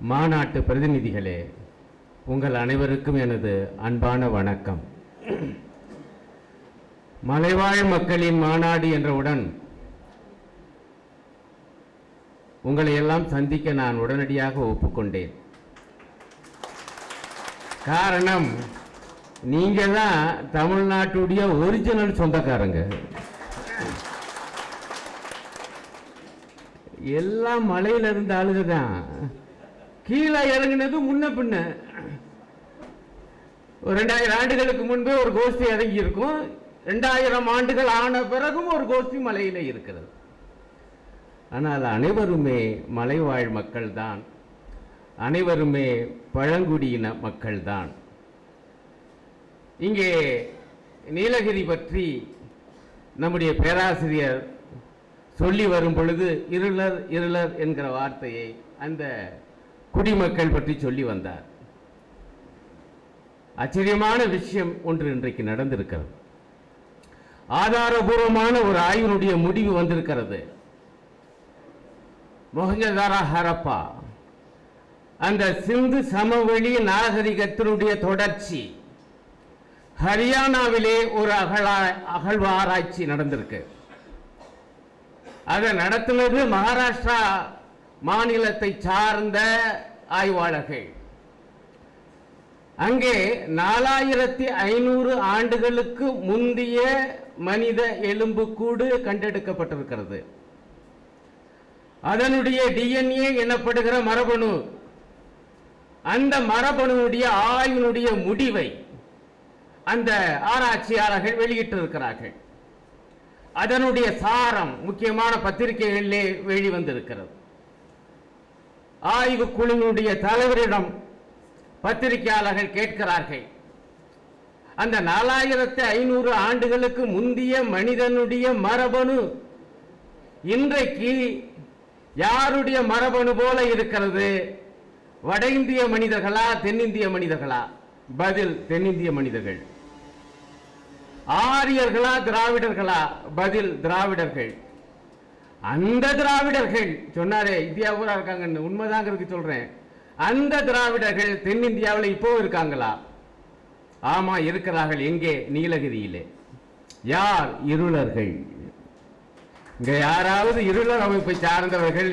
மாநாட்டு பிரதிநிதிகளே உங்கள் அனைவருக்கும் எனது அன்பான வணக்கம். மலைவாழ் மக்களின் மாநாடு என்றவுடன் உங்களை எல்லாம் சந்திக்க நான் உடனடியாக ஒப்புக்கொண்டேன். காரணம் நீங்கள் தான் தமிழ்நாட்டுடைய ஒரிஜினல் சொந்தக்காரங்க. எல்லாம் மலையில இருந்த ஆளுங்க தான் கீழே இறங்கினது முன்ன பின்ன. ஒரு ரெண்டாயிரம் ஆண்டுகளுக்கு முன்பே ஒரு கோஷ்டி இறங்கி இருக்கும் ரெண்டாயிரம் ஆண்டுகள் ஆன பிறகும் ஒரு கோஷ்டி மலையில் இருக்கிறது. ஆனால் அனைவருமே மலைவாழ் மக்கள்தான். அனைவருமே பழங்குடியின மக்கள்தான். இங்கே நீலகிரி பற்றி நம்முடைய பேராசிரியர் சொல்லி வரும் பொழுது இருளர் இருளர் என்கிற வார்த்தையை அந்த குடிமக்கள் பற்றி சொல்லி வந்தார். ஆச்சரியமான விஷயம் ஒன்று இன்றைக்கு நடந்திருக்கிறது. ஆதாரபூர்வமான ஒரு ஆய்வினுடைய முடிவு வந்திருக்கிறது. மொஹஞ்சதாரா ஹரப்பா அந்த சிந்து சமவெளி நாகரிகத்தினுடைய தொடர்ச்சி ஹரியானாவிலே ஒரு அகழா அகழ்வாராய்ச்சி நடந்திருக்கு. அதை நடத்துனது மகாராஷ்டிரா மாநிலத்தை சார்ந்த ஆய்வாளர்கள். அங்கே நாலாயிரத்தி ஐநூறு ஆண்டுகளுக்கு முந்தைய மனித எலும்புக்கூடு கண்டெடுக்கப்பட்டிருக்கிறது. அதனுடைய டிஎன்ஏ எனப்படுகிற மரபணு அந்த மரபணுடைய ஆய்வினுடைய முடிவை அந்த ஆராய்ச்சியாளர்கள் வெளியிட்டிருக்கிறார்கள். அதனுடைய சாரம் முக்கியமான பத்திரிகைகளிலே வெளிவந்திருக்கிறது. ஆய்வு குழுவினுடைய தலைவரிடம் பத்திரிகையாளர்கள் கேட்கிறார்கள். அந்த நாலாயிரத்து ஐநூறு ஆண்டுகளுக்கு முந்தைய மனிதனுடைய மரபணு இன்றைக்கு யாருடைய மரபணு போல இருக்கிறது? வட இந்திய மனிதர்களா தென்னிந்திய மனிதர்களா? பதில் தென்னிந்திய மனிதர்கள். ஆரியர்களா திராவிடர்களா? பதில் திராவிடர்கள். அந்த திராவிடர்கள் சொன்னாரே இந்தியா பூரா இருக்காங்கன்னு உண்மைதாங்கிறதுக்கு சொல்றேன். அந்த திராவிடர்கள் தென்னிந்தியாவில் இப்போ இருக்காங்களா? ஆமா இருக்கிறார்கள் எங்கே? நீலகிரியிலே. யார்? இருளர்கள். இங்க யாராவது இருளர் அமைப்பை சார்ந்தவர்கள்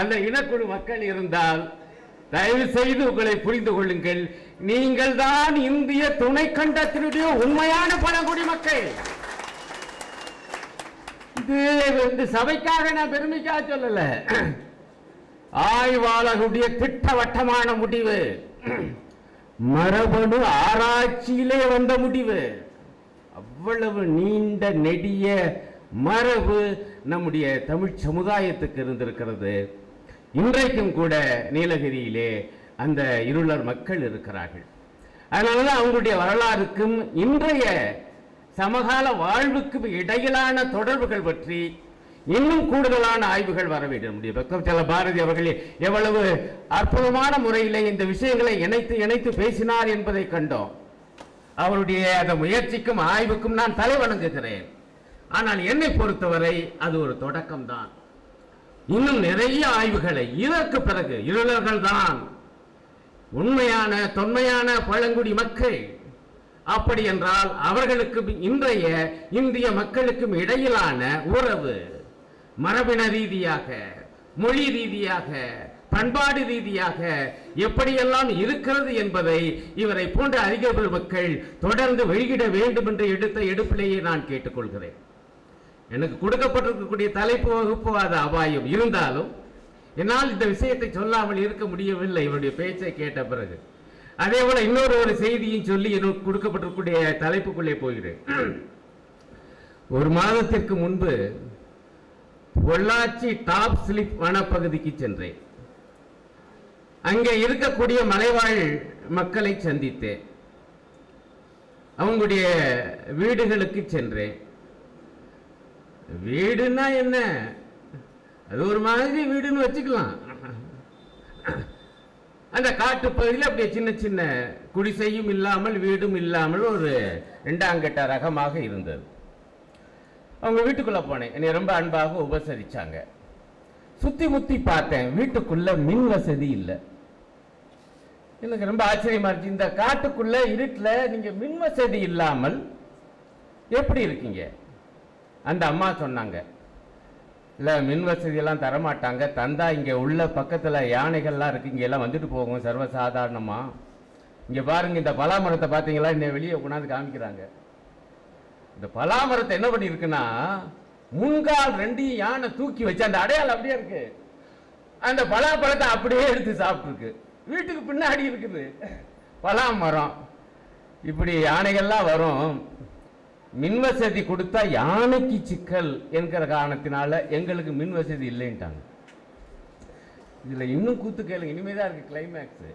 அந்த இனக்குழு மக்கள் இருந்தால் தயவு செய்து உங்களை புரிந்து கொள்ளுங்கள். நீங்கள் தான் இந்திய துணை கண்டத்தினுடைய உண்மையான பழங்குடி மக்கள். இந்த சபைக்காக நான் பெருமைக்காக சொல்லல. ஆய்வாளர்களுடைய திட்டவட்டமான முடிவு. மரபணு ஆராய்ச்சியிலே வந்த முடிவு. அவ்வளவு நீண்ட நெடிய மரபு நம்முடைய தமிழ் சமுதாயத்துக்கு இருந்திருக்கிறது. இன்றைக்கும் கூட நீலகிரியிலே அந்த இருளர் மக்கள் இருக்கிறார்கள். அதனாலதான் அவங்களுடைய வரலாறுக்கும் இன்றைய சமகால வாழ்வுக்கு இடையிலான தொடர்புகள் பற்றி இன்னும் கூடுதலான ஆய்வுகள் வர வேண்டும். நம்முடைய பாரதி அவர்கள் எவ்வளவு அற்புதமான முறையிலே இந்த விஷயங்களை இணைத்து இணைத்து பேசினார் என்பதை கண்டோம். அவருடைய அந்த முயற்சிக்கும் ஆய்வுக்கும் நான் தலை வணங்குகிறேன். ஆனால் என்னை பொறுத்தவரை அது ஒரு தொடக்கம்தான். இன்னும் நிறைய ஆய்வுகளை இதற்கு பிறகு இருளர்கள் தான் உண்மையான தொன்மையான பழங்குடி மக்கள் அப்படி என்றால் அவர்களுக்கும் இன்றைய இந்திய மக்களுக்கும் இடையிலான உறவு மரபின ரீதியாக மொழி ரீதியாக பண்பாடு ரீதியாக எப்படியெல்லாம் இருக்கிறது என்பதை இவரை போன்ற அறிஞர்கள் மக்கள் தொடர்ந்து வெளியிட வேண்டும் என்று எடுத்த எடுப்பிலேயே நான் கேட்டுக்கொள்கிறேன். எனக்கு கொடுக்கப்பட்டிருக்கக்கூடிய தலைப்பு வகுப்பு அது அபாயம். இருந்தாலும் என்னால் இந்த விஷயத்தை சொல்லாமல் இருக்க முடியவில்லை. இவருடைய பேச்சை கேட்ட பிறகு. அதே போல இன்னொரு ஒரு செய்தியும் சொல்லி எனக்கு கொடுக்கப்பட்டிருக்கக்கூடிய தலைப்புக்குள்ளே போகிறேன். ஒரு மாதத்திற்கு முன்பு பொள்ளாச்சி டாப் ஸ்லிப் வனப்பகுதிக்கு சென்றேன். அங்கே இருக்கக்கூடிய மலைவாழ் மக்களை சந்தித்தேன். அவங்களுடைய வீடுகளுக்கு சென்றேன். வீடுன்னா என்ன? அது ஒரு மாதிரி வீடுன்னு வச்சுக்கலாம். அந்த காட்டு பகுதியில் அப்படியே சின்ன சின்ன குடிசையும் இல்லாமல் வீடும் இல்லாமல் ஒரு ரெண்டாங்கட்ட ரகமாக இருந்தது. அவங்க வீட்டுக்குள்ளே போனேன். என்னை ரொம்ப அன்பாக உபசரித்தாங்க சுற்றி முத்தி பார்த்தேன். வீட்டுக்குள்ளே மின் வசதி இல்லை. எனக்கு ரொம்ப ஆச்சரியமா இருந்துச்சு. இந்த காட்டுக்குள்ளே இருட்டில் நீங்கள் மின் வசதி இல்லாமல் எப்படி இருக்கீங்க? அந்த அம்மா சொன்னாங்க. இல்லை மின் வசதியெல்லாம் தரமாட்டாங்க. தந்தா இங்கே உள்ள பக்கத்தில் யானைகள்லாம் இருக்குது இங்கெல்லாம் வந்துட்டு போகும் சர்வசாதாரணமாக இங்கே பாருங்கள் இந்த பலாமரத்தை பார்த்தீங்களா இன்னும் வெளியே கொண்டாந்து காமிக்கிறாங்க. இந்த பலாமரத்தை என்ன பண்ணியிருக்குன்னா முன்கால் ரெண்டையும் யானை தூக்கி வச்சு அந்த அடையாளம் அப்படியே இருக்கு. அந்த பலாப்பழத்தை அப்படியே எடுத்து சாப்பிட்ருக்கு வீட்டுக்கு பின்னாடி இருக்குது. பலாமரம். இப்படி யானைகள்லாம் வரும். மின் வசதி கொடுத்தா யானைக்கு சிக்கல் என்கிற காரணத்தினால எங்களுக்கு மின் வசதி இல்லைன்ட்டாங்க. இதில் இன்னும் கூத்து கேளுங்க இனிமேதான் இருக்கு கிளைமேக்ஸ்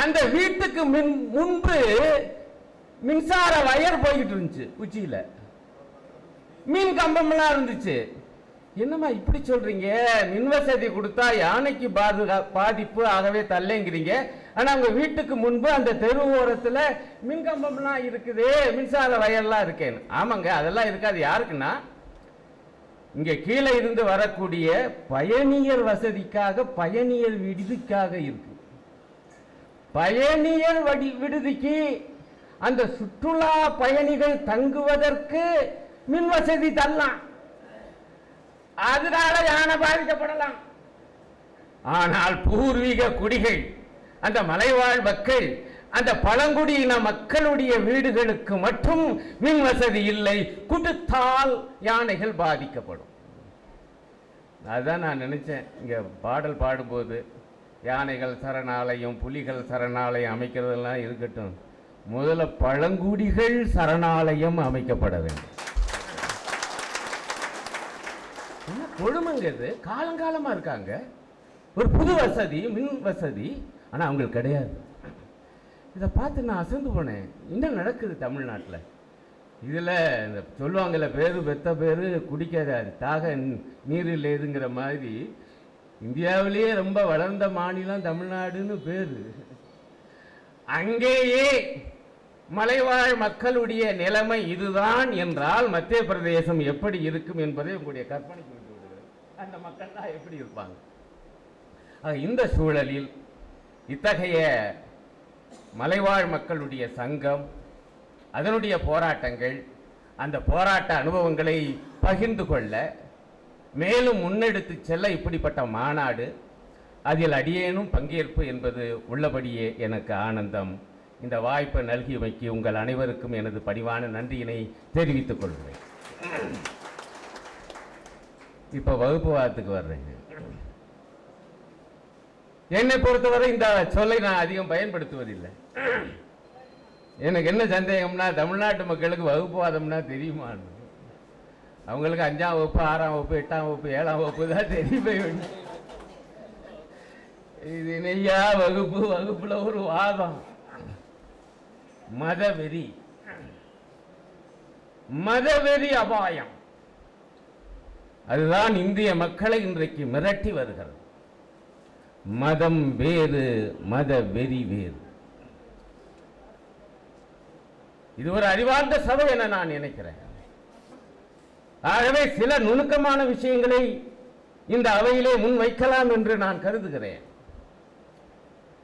அந்த வீட்டுக்கு மின் முன்பு மின்சார வயர் போய்கிட்டு இருந்துச்சு உச்சியில். மீன் கம்பம்லாம் இருந்துச்சு. என்னம்மா இப்படி சொல்றீங்க? மின் வசதி கொடுத்தா யானைக்கு பாதுகா பாதிப்பு ஆகவே தள்ளைங்கிறீங்க ஆனா உங்க வீட்டுக்கு முன்பு அந்த தெரு ஓரத்துல மின்கம்பம்லாம் இருக்குது மின்சார வயல்லாம் இருக்கேன்னு. ஆமாங்க அதெல்லாம் இருக்காது. யாருக்குன்னா? இங்க கீழே இருந்து வரக்கூடிய பயணியர் வசதிக்காக பயணியர் விடுதிக்காக இருக்கு. பயணியர் வடி விடுதிக்கு அந்த சுற்றுலா பயணிகள் தங்குவதற்கு மின் வசதி தரலாம். அதனால யானை பாதிக்கப்படலாம். ஆனால் பூர்வீக குடிகள் அந்த மலைவாழ் மக்கள் அந்த பழங்குடியின மக்களுடைய வீடுகளுக்கு மட்டும் மின் வசதி இல்லை குடுத்தால் யானைகள் பாதிக்கப்படும். அதுதான் நான் நினைச்சேன். இங்க பாடல் பாடும்போது யானைகள் சரணாலயம் புலிகள் சரணாலயம் அமைக்கிறதெல்லாம் இருக்கட்டும். முதல்ல பழங்குடிகள் சரணாலயம் அமைக்கப்பட வேண்டும். கொழும்புங்கிறது காலங்காலமாக இருக்காங்க. ஒரு புது வசதி மின் வசதி ஆனால் அவங்களுக்கு கிடையாது. இதை பார்த்து நான் அசந்து போனேன். என்ன நடக்குது தமிழ்நாட்டில்? இதில் இந்த சொல்லுவாங்கல்ல பேர் பெத்த பேரு குடிக்காத தாக நீர் இல்லைதுங்கிற மாதிரி. இந்தியாவிலேயே ரொம்ப வளர்ந்த மாநிலம் தமிழ்நாடுன்னு பேர். அங்கேயே மலைவாழ் மக்களுடைய நிலைமை இதுதான் என்றால் மத்திய பிரதேசம் எப்படி இருக்கும் என்பதை உங்களுடைய கற்பனைக்கு அந்த மக்கள்லாம் எப்படி இருப்பாங்க? ஆக இந்த சூழலில் இத்தகைய மலைவாழ் மக்களுடைய சங்கம் அதனுடைய போராட்டங்கள் அந்த போராட்ட அனுபவங்களை பகிர்ந்து கொள்ள மேலும் முன்னெடுத்து செல்ல இப்படிப்பட்ட மாநாடு அதில் அடியேனும் பங்கேற்பு என்பது உள்ளபடியே எனக்கு ஆனந்தம். இந்த வாய்ப்பை நல்கியமைக்கு உங்கள் அனைவருக்கும் எனது பணிவான நன்றியினை தெரிவித்துக் கொள்கிறேன். இப்போ வகுப்புவாதத்துக்கு வர்றேங்க. என்னை பொறுத்தவரை இந்த சொல்லை நான் அதிகம் பயன்படுத்துவதில்லை. எனக்கு என்ன சந்தேகம்னா தமிழ்நாட்டு மக்களுக்கு வகுப்புவாதம்னா தெரியுமான்னு அவங்களுக்கு அஞ்சாம் வகுப்பு ஆறாம் வகுப்பு எட்டாம் வகுப்பு ஏழாம் வகுப்பு தான் தெரியுமே. இது நெய்யா வகுப்பு? வகுப்புல ஒரு வாதம். மதவெறி. மதவெறி அபாயம். அதுதான் இந்திய மக்களை இன்றைக்கு மிரட்டி வருகிறது. மதம் வேறு மத வெறி வேறு. இது ஒரு அறிவார்ந்த சபை என நான் நினைக்கிறேன். ஆகவே சில நுணுக்கமான விஷயங்களை இந்த அவையிலே முன் வைக்கலாம் என்று நான் கருதுகிறேன்.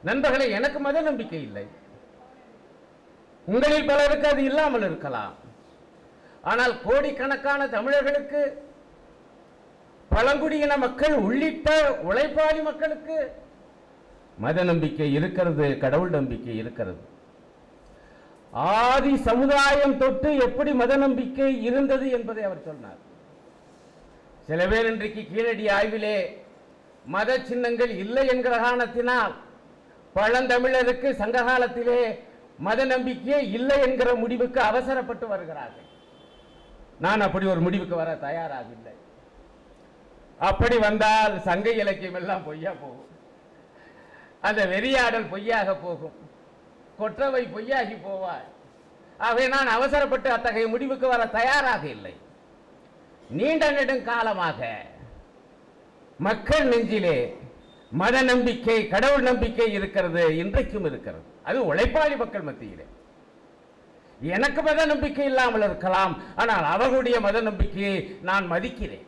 நண்பர்களே எனக்கு மத நம்பிக்கை இல்லை. உங்களில் பலருக்கு அது இல்லாமல் இருக்கலாம். ஆனால் கோடிக்கணக்கான தமிழர்களுக்கு பழங்குடியின மக்கள் உள்ளிட்ட உழைப்பாளி மக்களுக்கு மத நம்பிக்கை இருக்கிறது கடவுள் நம்பிக்கை இருக்கிறது. ஆதி சமுதாயம் தொட்டு எப்படி மத நம்பிக்கை இருந்தது என்பதை அவர் சொன்னார். சில பேர் இன்றைக்கு கீழடி ஆய்விலே மத சின்னங்கள் இல்லை என்கிற காரணத்தினால் பழந்தமிழருக்கு சங்க காலத்திலே மத நம்பிக்கையே இல்லை என்கிற முடிவுக்கு அவசரப்பட்டு வருகிறார்கள். நான் அப்படி ஒரு முடிவுக்கு வர தயாராக அப்படி வந்தால் சங்க இலக்கியம் எல்லாம் பொய்யா போகும். அந்த வெறியாடல் பொய்யாக போகும். கொற்றவை பொய்யாகி போவார் ஆகவே நான் அவசரப்பட்டு அத்தகைய முடிவுக்கு வர தயாராக இல்லை. நீண்ட நெடுங்காலமாக மக்கள் நெஞ்சிலே மத நம்பிக்கை கடவுள் நம்பிக்கை இருக்கிறது இன்றைக்கும் இருக்கிறது. அது உழைப்பாளி மக்கள் மத்தியிலே. எனக்கு மத நம்பிக்கை இல்லாமல் இருக்கலாம். ஆனால் அவர்களுடைய மத நம்பிக்கையை நான் மதிக்கிறேன்.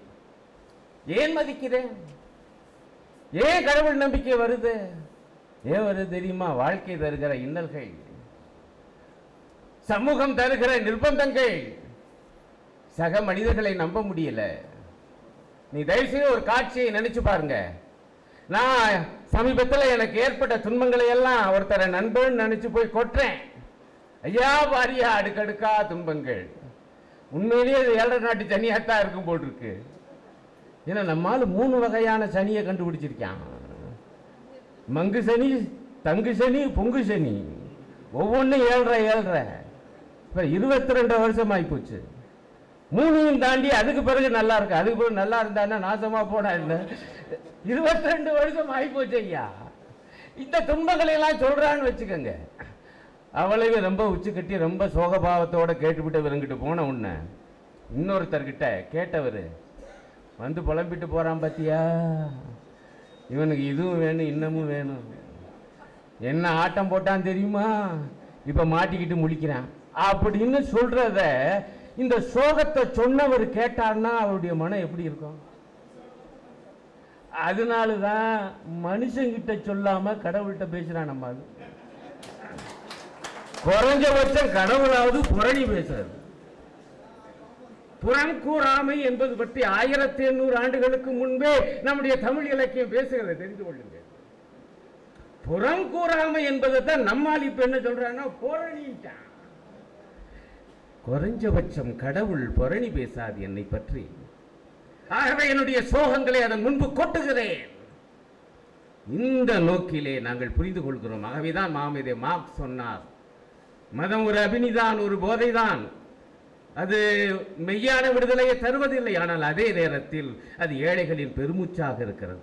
ஏன் மதிக்கிறேன்? ஏன் கடவுள் நம்பிக்கை வருது? ஏன் வருது தெரியுமா? வாழ்க்கை தருகிற இன்னல்கள் சமூகம் தருகிற நிர்பந்தங்கள். சக மனிதர்களை நம்ப முடியல. நீ தயவு செய்து ஒரு காட்சியை நினைச்சு பாருங்க. நான் சமீபத்தில் எனக்கு ஏற்பட்ட துன்பங்களை எல்லாம் ஒருத்தரை நண்பன் நினைச்சு போய் கொட்டுறேன். ஐயா பாரியா அடுக்கடுக்கா துன்பங்கள். உண்மையிலேயே இது ஏழரை நாட்டு தான் இருக்கும் போட்டிருக்கு ஏன்னா நம்மால் மூணு வகையான சனியை கண்டுபிடிச்சிருக்கான். மங்கு சனி தங்கு சனி பொங்கு சனி. ஒவ்வொன்றும் ஏழ்ரை ஏழ்ரை இப்போ இருபத்தி ரெண்டு வருஷம் ஆகிப்போச்சு மூணையும் தாண்டி அதுக்கு பிறகு நல்லா இருக்கு. அதுக்கு பிறகு நல்லா இருந்தான்னா நாசமா போனா இல்லை இருபத்தி ரெண்டு வருஷம் ஆகிப்போச்சு ஐயா. இந்த துன்பங்களை எல்லாம் சொல்கிறான்னு வச்சுக்கோங்க. அவளையும் ரொம்ப உச்சி கட்டி ரொம்ப சோகபாவத்தோடு கேட்டுவிட்டு இவருங்கிட்டு போன உடனே இன்னொருத்தர்கிட்ட கேட்டவர் வந்து புலம்பிட்டு போகிறான் பார்த்தியா இவனுக்கு இதுவும் வேணும் இன்னமும் வேணும். என்ன ஆட்டம் போட்டான் தெரியுமா? இப்போ மாட்டிக்கிட்டு முழிக்கிறான். அப்படின்னு சொல்கிறத இந்த சோகத்தை சொன்னவர் கேட்டார்னா அவருடைய மனம் எப்படி இருக்கும்? அதனால தான் மனுஷங்கிட்ட சொல்லாமல் கடவுள்கிட்ட பேசுகிறான் நம்ம அது. குறைஞ்சபட்சம் கடவுளாவது புரணி பேசுறது. புறம் கூறாமை என்பது பற்றி ஆயிரத்தி எண்ணூறு ஆண்டுகளுக்கு முன்பே நம்முடைய தமிழ் இலக்கியம் பேசுகிறத தெரிந்து கொள்ளுங்க புறம் கூறாமை என்பதை தான் நம்மால் இப்ப என்ன சொல்றாங்கன்னா புரணிட்டான் குறைஞ்சபட்சம் கடவுள் புரணி பேசாது என்னை பற்றி. ஆகவே என்னுடைய சோகங்களை அதன் முன்பு கொட்டுகிறேன். இந்த நோக்கிலே நாங்கள் புரிந்து கொள்கிறோம். ஆகவேதான் மாமேதே மார்க் சொன்னார் மதம் ஒரு அபினிதான் ஒரு போதைதான். அது மெய்யான விடுதலையை தருவதில்லை ஆனால் அதே நேரத்தில் அது ஏழைகளின் பெருமூச்சாக இருக்கிறது.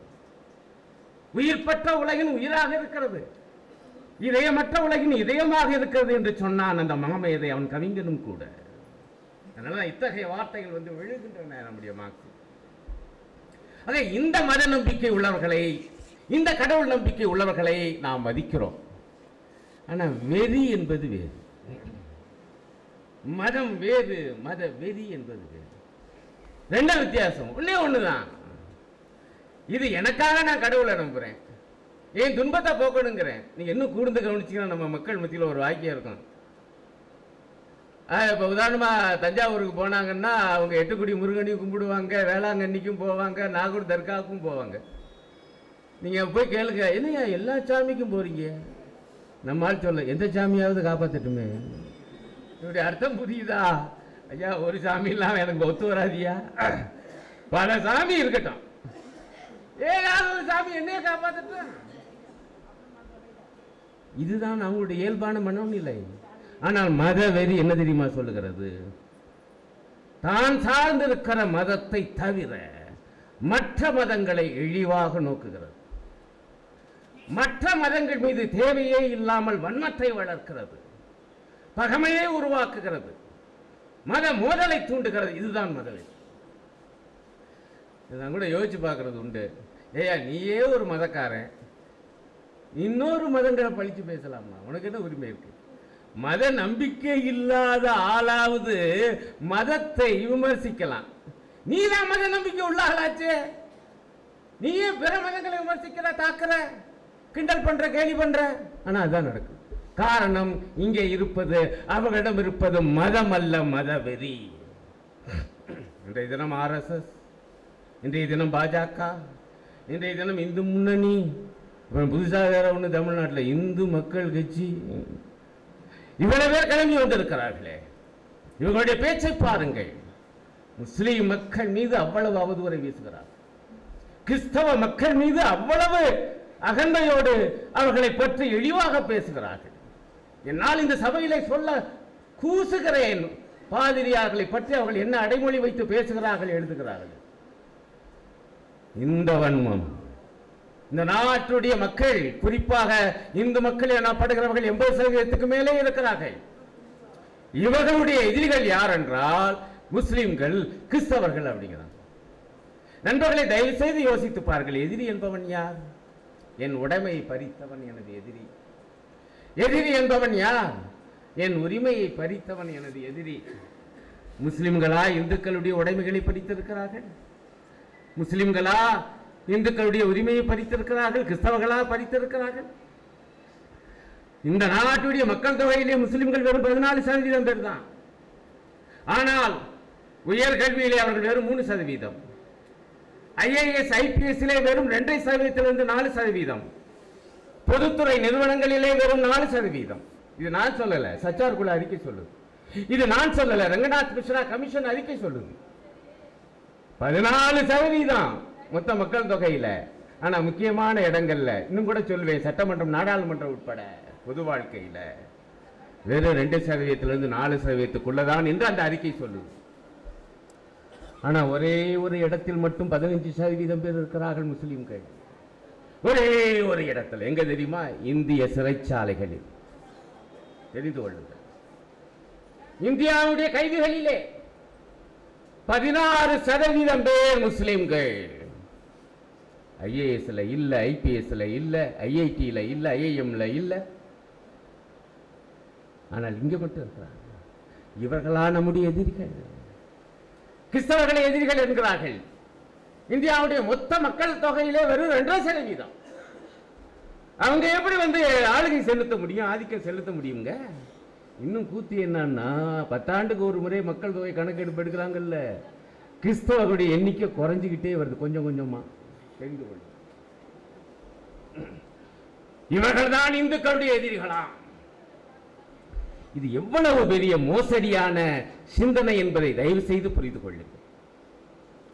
உயிர் பெற்ற உலகின் உயிராக இருக்கிறது. இதயமற்ற உலகின் இதயமாக இருக்கிறது என்று சொன்னான் அந்த மகமேதை அவன் கவிஞனும் கூட. அதனால இத்தகைய வார்த்தைகள் வந்து விழுகின்றன நம்முடைய மாக்கு அதே இந்த மத நம்பிக்கை உள்ளவர்களை இந்த கடவுள் நம்பிக்கை உள்ளவர்களை நாம் மதிக்கிறோம் ஆனால் வெறி என்பது வேறு. மதம் வேறு மத வெறி என்பது வேறு. ரெண்டும் வித்தியாசம் ஒண்ணே தான் இது எனக்காக நான் கடவுளை நம்புகிறேன் ஏன் துன்பத்தை போக்கணுங்கிறேன். நீங்கள் இன்னும் கூர்ந்து கவனிச்சீங்கன்னா நம்ம மக்கள் மத்தியில் ஒரு வாக்கியம் இருக்கும். இப்போ உதாரணமாக தஞ்சாவூருக்கு போனாங்கன்னா அவங்க எட்டுக்குடி முருகனையும் கும்பிடுவாங்க வேளாங்கண்ணிக்கும் போவாங்க நாகூர் தர்காவுக்கும் போவாங்க. நீங்கள் போய் கேளுங்க என்னய்யா எல்லா சாமிக்கும் போகிறீங்க நம்மால் சொல்ல எந்த சாமியாவது காப்பாற்றட்டுமே இப்படி அர்த்தம் புரியுதா? ஐயா ஒரு சாமி இல்லாம எனக்கு ஒத்து வராதியா? பல சாமி இருக்கட்டும். ஏதாவது ஒரு சாமி என்னைய காப்பாத்துட்டு இதுதான் அவங்களுடைய இயல்பான மனநிலை. ஆனால் மத வெறி என்ன தெரியுமா சொல்லுகிறது? தான் சார்ந்திருக்கிற மதத்தை தவிர மற்ற மதங்களை இழிவாக நோக்குகிறது. மற்ற மதங்கள் மீது தேவையே இல்லாமல் வன்மத்தை வளர்க்கிறது. பகமையை உருவாக்குகிறது. மத மோதலை தூண்டுகிறது. இதுதான் மதவெறி இதெல்லாம் கூட யோசிச்சு பார்க்கறது உண்டு. ஏயா நீயே ஒரு மதக்காரன். இன்னொரு மதங்களை பழித்து பேசலாமா? உனக்கு என்ன உரிமை இருக்கு? மத நம்பிக்கை இல்லாத ஆளாவது மதத்தை விமர்சிக்கலாம். நீ தான் மத நம்பிக்கை உள்ள ஆளாச்சு நீயே பிற மதங்களை விமர்சிக்கிற தாக்குற கிண்டல் பண்ற கேலி பண்ற. ஆனா அதான் நடக்கும் காரணம் இங்கே இருப்பது அவர்களிடம் இருப்பது மதம் அல்ல மதவெறி. இன்றைய தினம் ஆர்எஸ்எஸ் இன்றைய தினம் பாஜக இன்றைய தினம் இந்து முன்னணி அப்புறம் புதுசாக வேற ஒன்று தமிழ்நாட்டில் இந்து மக்கள் கட்சி. இவ்வளவு பேர் கிளம்பி வந்திருக்கிறார்களே. இவங்களுடைய பேச்சை பாருங்கள். முஸ்லீம் மக்கள் மீது அவ்வளவு அவதூறை வீசுகிறார். கிறிஸ்தவ மக்கள் மீது அவ்வளவு அகந்தையோடு அவர்களை பற்றி இழிவாக பேசுகிறார்கள். என்னால் இந்த சபையிலே சொல்ல கூசுகிறேன். பாதிரியார்களை பற்றி அவர்கள் என்ன அடைமொழி வைத்து பேசுகிறார்கள் எழுதுகிறார்கள். இந்த வன்மம் இந்த நாட்டுடைய மக்கள் குறிப்பாக இந்து மக்கள் எனப்படுகிறவர்கள் எண்பது சதவீதத்துக்கு மேலே இருக்கிறார்கள். இவர்களுடைய எதிரிகள் யார் என்றால் முஸ்லிம்கள் கிறிஸ்தவர்கள் அப்படிங்கிறாங்க. நண்பர்களை தயவு செய்து யோசித்து பார்கள் எதிரி என்பவன் யார்? என் உடைமையை பறித்தவன் எனது எதிரி. எதிரி என்பவன் யார்? என் உரிமையை பறித்தவன் எனது எதிரி. முஸ்லிம்களா இந்துக்களுடைய உடைமைகளை பறித்திருக்கிறார்கள்? முஸ்லிம்களா இந்துக்களுடைய உரிமையை பறித்திருக்கிறார்கள்? கிறிஸ்தவர்களா பறித்திருக்கிறார்கள்? இந்த நாட்டுடைய மக்கள் தொகையிலே முஸ்லிம்கள் வெறும் பதினாலு சதவீதம் பேர் தான். ஆனால் உயர்கல்வியிலே அவர்கள் வெறும் மூணு சதவீதம். ஐஏஎஸ் ஐபிஎஸ்லே வெறும் ரெண்டரை சதவீதத்திலிருந்து நாலு சதவீதம். பொதுத்துறை நிறுவனங்களிலே வெறும் நாலு சதவீதம். இது நான் சொல்லல சச்சார் குழு அறிக்கை சொல்லுது. இது நான் சொல்லல ரங்கநாத் மிஸ்ரா கமிஷன் அறிக்கை சொல்லுது. பதினாலு சதவீதம் மொத்த மக்கள் தொகையில. ஆனா முக்கியமான இடங்கள்ல இன்னும் கூட சொல்லுவேன் சட்டமன்றம் நாடாளுமன்றம் உட்பட பொது வாழ்க்கையில வெறும் ரெண்டு சதவீதத்திலிருந்து நாலு சதவீதத்துக்குள்ளதான் என்று அந்த அறிக்கை சொல்லுது. ஆனா ஒரே ஒரு இடத்தில் மட்டும் பதினஞ்சு சதவீதம் பேர் இருக்கிறார்கள் முஸ்லீம்கள். ஒரே ஒரு இடத்துல. எங்க தெரியுமா? இந்திய சிறைச்சாலைகளில். தெரிந்து கொள்ளுங்கள். இந்தியாவுடைய கைதிகளிலே பதினாறு சதவீதம் பேர் முஸ்லிம்கள். ஐஏஎஸ்ல இல்ல ஐபிஎஸ்ல இல்ல ஐஐடியில இல்ல ஐஐஎம்ல இல்ல. ஆனால் இங்க மட்டும் இருக்கிறாங்க இவர்களா நம்முடைய எதிரிகள். கிறிஸ்தவர்களை எதிரிகள் என்கிறார்கள். இந்தியாவுடைய மொத்த மக்கள் தொகையிலே வெறும் ரெண்டரை சதவீதம். அவங்க எப்படி வந்து ஆளுகை செலுத்த முடியும் ஆதிக்கம் செலுத்த முடியுங்க இன்னும் கூத்து என்னன்னா பத்தாண்டுக்கு ஒரு முறை மக்கள் தொகை கணக்கெடுப்பு எடுக்கிறாங்கல்ல. கிறிஸ்தவர்களுடைய எண்ணிக்கை குறைஞ்சிக்கிட்டே வருது கொஞ்சம் கொஞ்சமா. தெரிந்து கொள்ளும் இவர்கள் தான் இந்துக்களுடைய எதிரிகளா இது எவ்வளவு பெரிய மோசடியான சிந்தனை என்பதை தயவு செய்து புரிந்து கொள்ளுங்கள்.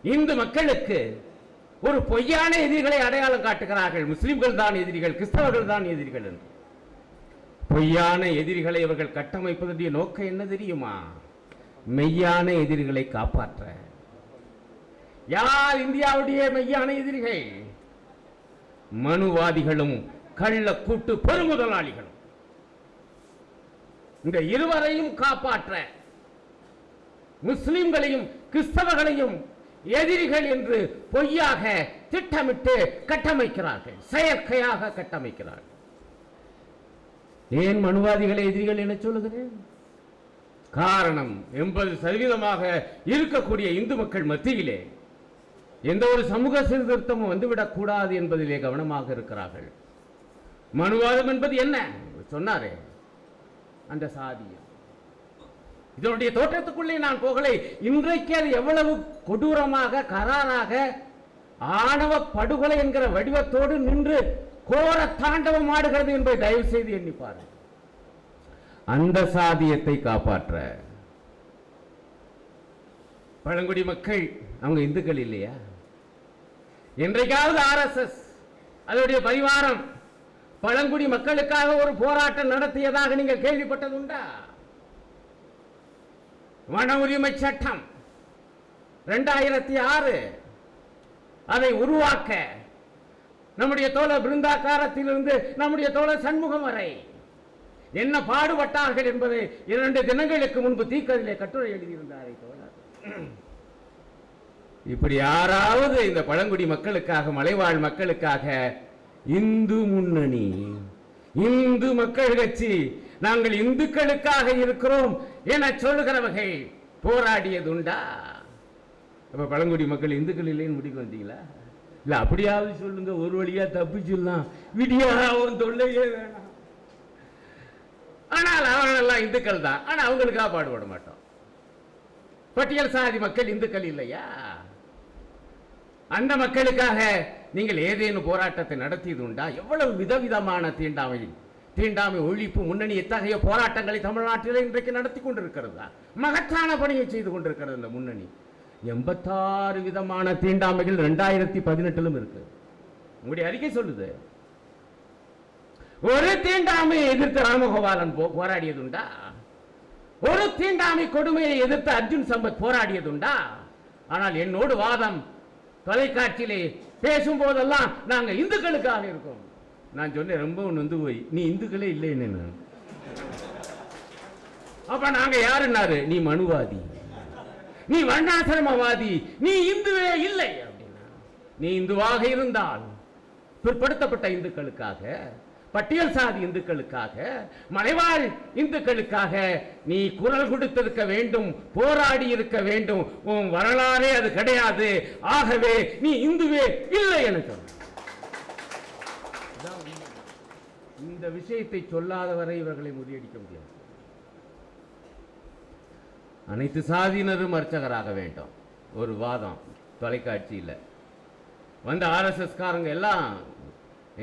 இந்து மக்களுக்கு ஒரு பொய்யான எதிரிகளை அடையாளம் காட்டுகிறார்கள். முஸ்லிம்கள் தான் எதிரிகள் கிறிஸ்தவர்கள் தான் எதிரிகள் என்று. பொய்யான எதிரிகளை இவர்கள் கட்டமைப்பதற்குரிய நோக்கம் என்ன தெரியுமா? மெய்யான எதிரிகளை காப்பாற்ற. யார் இந்தியாவுடைய மெய்யான எதிரிகள்? மனுவாதிகளும் கள்ள கூட்டு பெருமுதலாளிகளும். இந்த இருவரையும் காப்பாற்ற. முஸ்லிம்களையும் கிறிஸ்தவர்களையும் எதிரிகள் என்று பொய்யாக திட்டமிட்டு கட்டமைக்கிறார்கள். செயற்கையாக கட்டமைக்கிறார்கள். ஏன் மனுவாதிகளை எதிரிகள் என சொல்லுகிறேன்? காரணம் எண்பது சதவீதமாக இருக்கக்கூடிய இந்து மக்கள் மத்தியிலே எந்த ஒரு சமூக சீர்திருத்தமும் வந்துவிடக் கூடாது என்பதிலே கவனமாக இருக்கிறார்கள். மனுவாதம் என்பது என்ன? சொன்னாரே அந்த சாதியம் இதனுடைய தோற்றத்துக்குள்ளே நான் போகலை. இன்றைக்கு அது எவ்வளவு கொடூரமாக கராராக ஆணவ படுகொலை என்கிற வடிவத்தோடு நின்று கோர தாண்டவம் ஆடுகிறது என்பதை தயவு செய்து எண்ணிப்பாரு அந்த சாதியத்தை காப்பாற்ற பழங்குடி மக்கள் அவங்க இந்துக்கள் இல்லையா? என்றைக்காவது ஆர்எஸ்எஸ் அதனுடைய பரிவாரம் பழங்குடி மக்களுக்காக ஒரு போராட்டம் நடத்தியதாக நீங்கள் கேள்விப்பட்டதுண்டா வன உரிமை சட்டம். ரெண்டாயிரத்தி ஆறு. அதை உருவாக்க நம்முடைய தோழர் பிருந்தாக்காரத்திலிருந்து நம்முடைய தோழர் சண்முகம் வரை என்ன பாடுபட்டார்கள் என்பதை இரண்டு தினங்களுக்கு முன்பு தீக்கதிலே கட்டுரை எழுதியிருந்தாரே தோழர். இப்படி யாராவது இந்த பழங்குடி மக்களுக்காக மலைவாழ் மக்களுக்காக இந்து முன்னணி இந்து மக்கள் கட்சி நாங்கள் இந்துக்களுக்காக இருக்கிறோம் என சொல்லுகிறவர்கள் போராடியதுண்டா. அப்ப பழங்குடி மக்கள் இந்துக்கள் இல்லைன்னு முடிக்க வந்தீங்களா? இல்ல அப்படியாவது சொல்லுங்க ஒரு வழியா தப்பிச்சிடலாம். விடியா தொல்லையே வேணாம். ஆனால் அவர்களெல்லாம் இந்துக்கள் தான். ஆனா அவங்களுக்காக பாடுபட மாட்டோம். பட்டியல் சாதி மக்கள் இந்துக்கள் இல்லையா? அந்த மக்களுக்காக நீங்கள் ஏதேனும் போராட்டத்தை நடத்தியது உண்டா எவ்வளவு விதவிதமான தீண்டாமை தீண்டாமை ஒழிப்பு முன்னணி எத்தகைய போராட்டங்களை தமிழ்நாட்டில் இன்றைக்கு நடத்தி கொண்டிருக்கிறதா? மகத்தான பணியை செய்து கொண்டிருக்கிறது இந்த முன்னணி. எண்பத்தாறு விதமான தீண்டாமைகள் ரெண்டாயிரத்தி பதினெட்டிலும் இருக்கு. உங்களுடைய அறிக்கை சொல்லுது. ஒரு தீண்டாமையை எதிர்த்து ராமகோபாலன் போ- போராடியதுண்டா? ஒரு தீண்டாமை கொடுமையை எதிர்த்து அர்ஜுன் சம்பத் போராடியதுண்டா? ஆனால் என்னோடு வாதம் தொலைக்காட்சியிலே பேசும் போதெல்லாம் நாங்க இந்துக்களுக்காக இருக்கோம். நான் சொன்னேன் ரொம்ப நொந்து போய். நீ இந்துக்களே இல்லைன்னு நான். அப்ப நாங்க யாருன்னாரு? நீ மனுவாதி. நீ வண்ணாசிரமவாதி நீ இந்துவே இல்லை. அப்படின்னா நீ இந்துவாக இருந்தால் பிற்படுத்தப்பட்ட இந்துக்களுக்காக பட்டியல் சாதி இந்துக்களுக்காக மலைவாழ் இந்துக்களுக்காக நீ குரல் கொடுத்திருக்க வேண்டும் போராடி இருக்க வேண்டும். உன் வரலாறே அது கிடையாது. ஆகவே நீ இந்துவே இல்லை என சொன்ன இதான் உண்மை. இந்த விஷயத்தை சொல்லாதவரை இவர்களை முறியடிக்க முடியாது. அனைத்து சாதியினரும் அர்ச்சகராக வேண்டும். ஒரு வாதம் தொலைக்காட்சியில் வந்த ஆர்எஸ்எஸ் காரங்க எல்லாம்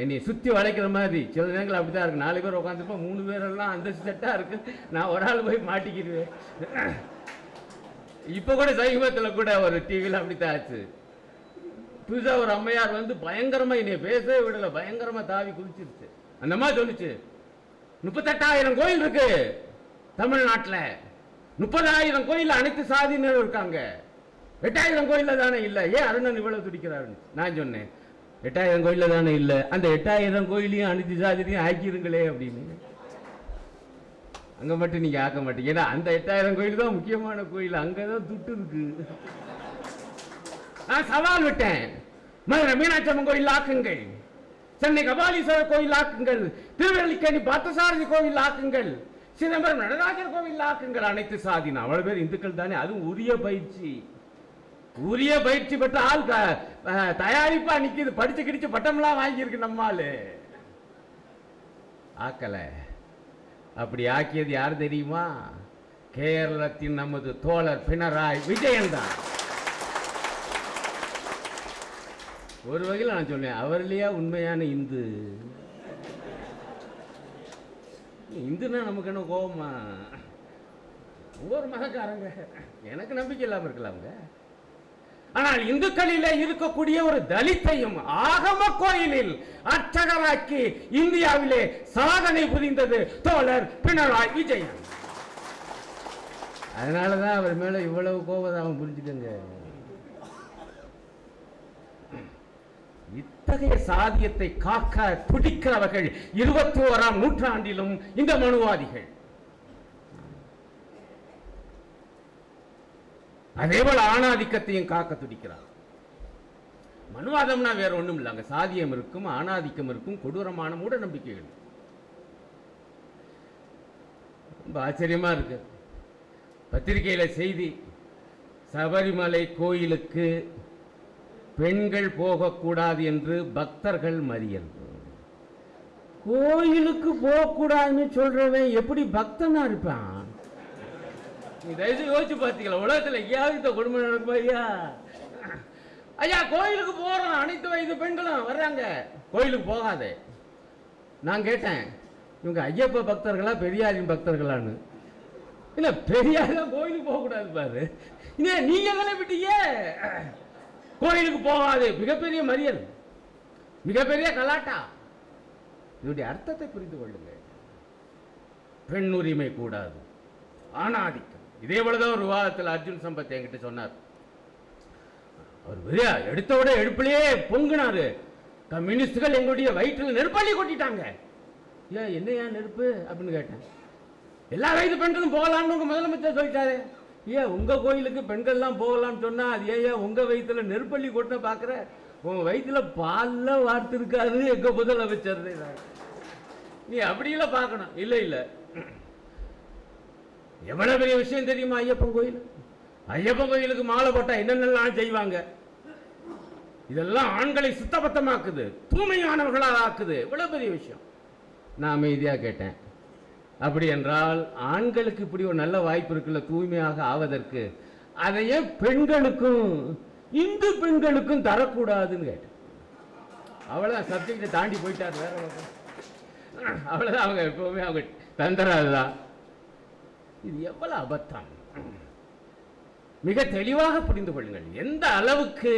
என்னை சுற்றி வளைக்கிற மாதிரி சில நேரங்கள் அப்படிதான் இருக்கு. நாலு பேர் உட்காந்துருப்போம் மூணு பேரெல்லாம் அந்த செட்டாக இருக்கு. நான் ஒரு ஆள் போய் மாட்டிக்கிடுவேன் இப்போ கூட சமீபத்தில் கூட ஒரு டிவியில் அப்படித்தான் ஆச்சு. புதுசாக ஒரு அம்மையார் வந்து பயங்கரமா என்னை பேசவே விடல. பயங்கரமா தாவி குதிச்சிருச்சு. அந்த மாதிரி சொல்லுச்சு முப்பத்தெட்டாயிரம் கோயில் இருக்கு தமிழ்நாட்டில். முப்பதாயிரம் கோயில் அனைத்து சாதியினரும் இருக்காங்க. எட்டாயிரம் கோயில்ல தானே இல்லை. ஏன் அருணன் இவ்வளவு துடிக்கிறாருன்னு நான் சொன்னேன். எட்டாயிரம் கோயில்ல தானே இல்லை. அந்த எட்டாயிரம் கோயிலையும் அனைத்து சாதியிலையும் ஆக்கிருங்களே அப்படின்னு. அங்க மட்டும் நீங்க ஆக்க மாட்டீங்க. ஏன்னா அந்த எட்டாயிரம் கோயில் தான் முக்கியமான கோயில். அங்கதான் துட்டு இருக்கு. நான் சவால் விட்டேன். மதுரை மீனாட்சி அம்மன் கோயில் ஆக்குங்கள். சென்னை கபாலீஸ்வரர் கோயில் ஆக்குங்கள் திருவள்ளிக்கேணி பார்த்தசாரதி கோயில் ஆக்குங்கள் சிதம்பரம் நடராஜர் கோவில் ஆக்குங்கள் அனைத்து சாதினா அவ்வளவு பேர் இந்துக்கள் தானே அதுவும் உரிய பயிற்சி. உரிய பயிற்சி பெற்ற ஆள் தயாரிப்பா நிக்குது படிச்சு கிடிச்சு பட்டம்லாம் வாங்கியிருக்கு நம்மாலு ஆக்கல. அப்படி ஆக்கியது யார் தெரியுமா? கேரளத்தின் நமது தோழர் பினராய் விஜயன் தான். ஒரு வகையில் நான் சொன்னேன் அவர்லையா உண்மையான இந்து? இந்துன்னா நமக்கு என்ன கோபமா? ஒவ்வொரு மகக்காரங்க எனக்கு நம்பிக்கை இல்லாமல் இருக்கலாம்ங்க ஆனால் இந்துக்களிலே இருக்கக்கூடிய ஒரு தலித்தையும் ஆகம கோயிலில் அர்ச்சகராக்கி இந்தியாவிலே சாதனை புரிந்தது தோழர் பினராய் விஜயன். அதனாலதான் அவர் மேல இவ்வளவு கோபதாபம் புரிஞ்சுக்கங்க. இத்தகைய சாதியத்தை காக்க துடிக்கிறவர்கள் இருபத்தி ஓராம் நூற்றாண்டிலும் இந்த மனுவாதிகள். அதேபோல் ஆணாதிக்கத்தையும் காக்க துடிக்கிறார். மனுவாதம்னா வேற ஒண்ணும் இல்லை. அங்க சாதியம் இருக்கும் ஆணாதிக்கம் இருக்கும் கொடூரமான மூட நம்பிக்கைகள் ரொம்ப ஆச்சரியமா இருக்கு. பத்திரிகையில செய்தி சபரிமலை கோயிலுக்கு பெண்கள் போகக்கூடாது என்று பக்தர்கள் மறியல். கோயிலுக்கு போகக்கூடாதுன்னு சொல்றவன் எப்படி பக்தனா இருப்பான்? நீ தயவுசெய்து யோசிச்சு பார்த்தீங்களா உலகத்தில் எங்கேயாவது இந்த குடும்பம் நடக்கும் ஐயா ஐயா கோயிலுக்கு போறோம். அனைத்து வயது பெண்களும் வர்றாங்க. கோயிலுக்கு போகாதே. நான் கேட்டேன் இவங்க ஐயப்ப பக்தர்களா பெரியாரின் பக்தர்களான்னு. இல்லை பெரியார் கோயிலுக்கு போகக்கூடாது பாரு. இனே நீங்க தானே விட்டீங்க. கோயிலுக்கு போகாது. மிகப்பெரிய மரியல் மிகப்பெரிய கலாட்டா. இதனுடைய அர்த்தத்தை புரிந்து கொள்ளுங்கள். பெண் உரிமை கூடாது. ஆணாதிக்கம். இதே போலதான் ஒரு விவாதத்தில் அர்ஜுன் சம்பத் என்கிட்ட சொன்னார். அவர் பெரிய எடுத்த விட எடுப்பிலேயே பொங்குனாரு. கம்யூனிஸ்டுகள் எங்களுடைய வயிற்றில் நெருப்பள்ளி கொட்டிட்டாங்க. ஏன் என்னையா நெருப்பு? அப்படின்னு கேட்டேன். எல்லா வயது பெண்களும் போகலான்னு உங்க முதலமைச்சர் சொல்லிட்டாரு. ஏன் உங்க கோயிலுக்கு பெண்கள்லாம் போகலாம்னு சொன்னா அது ஏன் உங்க வயிற்றில் நெருப்பள்ளி கொட்டின பாக்குற? உங்க வயித்துல பால்ல வார்த்து இருக்காரு எங்க முதலமைச்சர் நீ அப்படியெல்லாம் பார்க்கணும். இல்ல இல்ல. எவ்வளவு பெரிய விஷயம் தெரியுமா ஐயப்பன் கோயில்? ஐயப்பன் கோயிலுக்கு மாலை போட்டா என்னென்னலாம் செய்வாங்க? இதெல்லாம் ஆண்களை சுத்தபத்தமாக்குது தூய்மையானவர்களாக ஆக்குது. இவ்வளவு பெரிய விஷயம்? நான் அமைதியாக கேட்டேன். அப்படி என்றால் ஆண்களுக்கு இப்படி ஒரு நல்ல வாய்ப்பு இருக்குல்ல தூய்மையாக ஆவதற்கு? அதையே பெண்களுக்கும் இந்து பெண்களுக்கும் தரக்கூடாதுன்னு கேட்டேன். அவ்வளோதான் சப்ஜெக்டை தாண்டி போயிட்டார் வேற அவ்வளோதான் அவங்க எப்பவுமே அவங்க தந்துறாதுதான் இது எவ்வளவு அபத்தம். மிக தெளிவாக புரிந்து கொள்ளுங்கள். எந்த அளவுக்கு